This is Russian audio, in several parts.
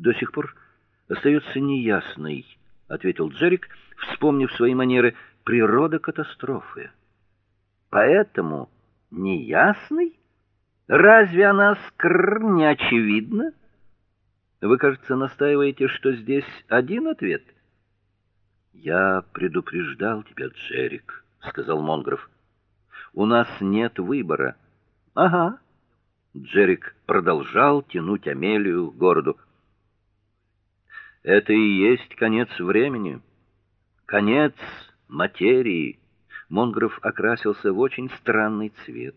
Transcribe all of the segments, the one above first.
до сих пор остается неясной, ответил Джерик, вспомнив свои манеры природа катастрофы. Поэтому неясный? Разве она скр очевидна? Вы, кажется, настаиваете, что здесь один ответ. Я предупреждал тебя, Джерик, сказал Монгров. У нас нет выбора. Ага. Джерик продолжал тянуть Амелию к городу. Это и есть конец времени. Конец материи. Монгров окрасился в очень странный цвет.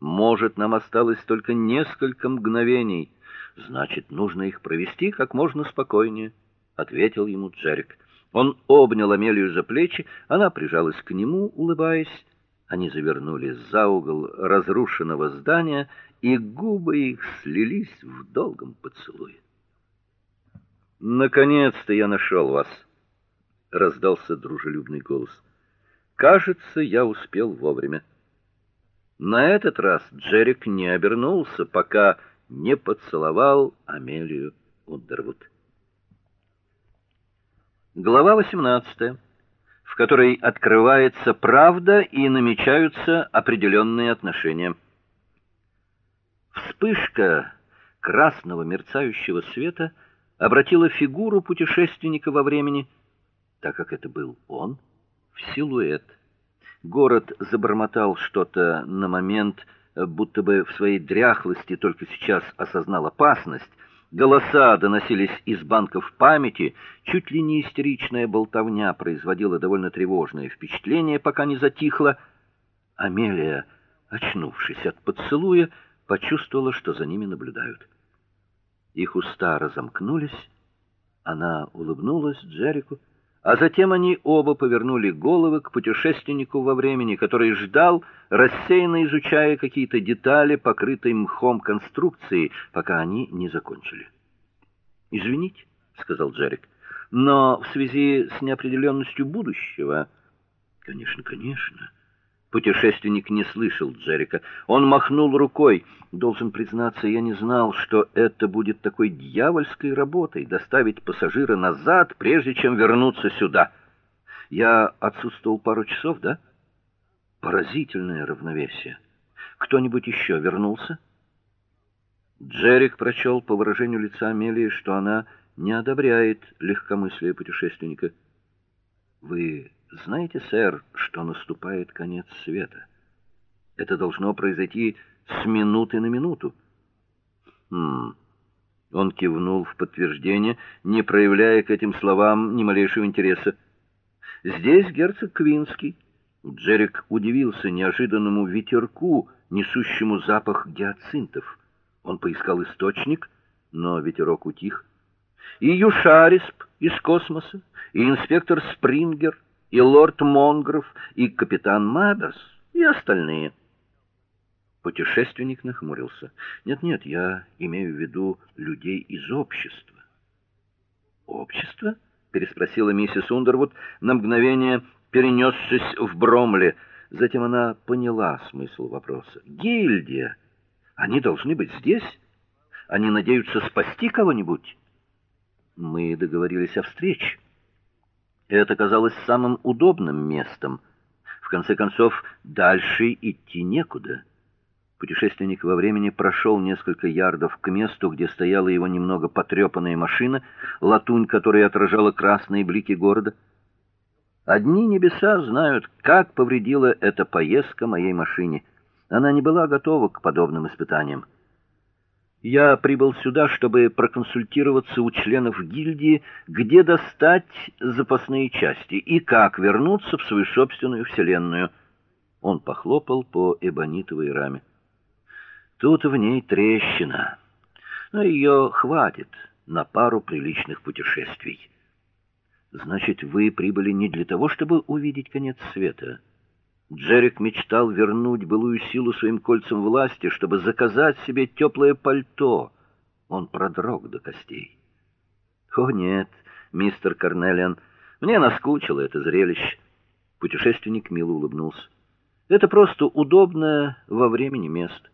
Может, нам осталось только несколько мгновений. Значит, нужно их провести как можно спокойнее, ответил ему Джерик. Он обнял Амелию за плечи, она прижалась к нему, улыбаясь. Они завернули за угол разрушенного здания, и губы их слились в долгом поцелуе. Наконец-то я нашел вас, раздался дружелюбный голос. Кажется, я успел вовремя. На этот раз Джерик не обернулся, пока не поцеловал Амелию Ундервуд. Глава 18, в которой открывается правда и намечаются определенные отношения. Вспышка красного мерцающего света обратила фигуру путешественника во времени, так как это был он, в силуэт. Город забормотал что-то на момент, будто бы в своей дряхлости только сейчас осознал опасность. Голоса доносились из банков памяти, чуть ли не истеричная болтовня производила довольно тревожное впечатление, пока не затихла. Амелия, очнувшись от поцелуя, почувствовала, что за ними наблюдают. Их уста разомкнулись. Она улыбнулась Джеррику, а затем они оба повернули головы к путешественнику во времени, который ждал, рассеянно изучая какие-то детали покрытой мхом конструкции, пока они не закончили. "Извините", сказал Джеррик. "Но в связи с неопределенностью будущего, конечно, конечно, Путешественник не слышал Джерика. Он махнул рукой. Должен признаться, я не знал, что это будет такой дьявольской работой доставить пассажира назад, прежде чем вернуться сюда. Я отсутствовал пару часов, да? Поразительное равновесие. Кто-нибудь еще вернулся? Джерик прочел по выражению лица Амелии, что она не одобряет легкомыслие путешественника. Вы знаете, сэр, что наступает конец света? Это должно произойти с минуты на минуту. Хм. Он кивнул в подтверждение, не проявляя к этим словам ни малейшего интереса. Здесь герцог Квинский. Джерик удивился неожиданному ветерку, несущему запах гиацинтов. Он поискал источник, но ветерок утих. И Юшарисп из космоса, и инспектор Спрингер и лорд Монгров, и капитан Маберс, и остальные. Путешественник нахмурился. Нет-нет, я имею в виду людей из общества. Общество? переспросила миссис Ундервуд, на мгновение перенесшись в Бромли. Затем она поняла смысл вопроса. Гильдия. Они должны быть здесь? Они надеются спасти кого-нибудь? Мы договорились о встрече. Это казалось самым удобным местом. В конце концов, дальше идти некуда. Путешественник во времени прошел несколько ярдов к месту, где стояла его немного потрепанная машина, латунь которой отражала красные блики города. Одни небеса знают, как повредила эта поездка моей машине. Она не была готова к подобным испытаниям. Я прибыл сюда, чтобы проконсультироваться у членов гильдии, где достать запасные части и как вернуться в свою собственную вселенную. Он похлопал по эбонитовой раме. Тут в ней трещина. Но ее хватит на пару приличных путешествий. Значит, вы прибыли не для того, чтобы увидеть конец света. Джерик мечтал вернуть былую силу своим кольцам власти, чтобы заказать себе теплое пальто. Он продрог до костей. О нет, мистер Карнелиан, мне наскучило это зрелище. Путешественник мило улыбнулся. Это просто удобное во времени место.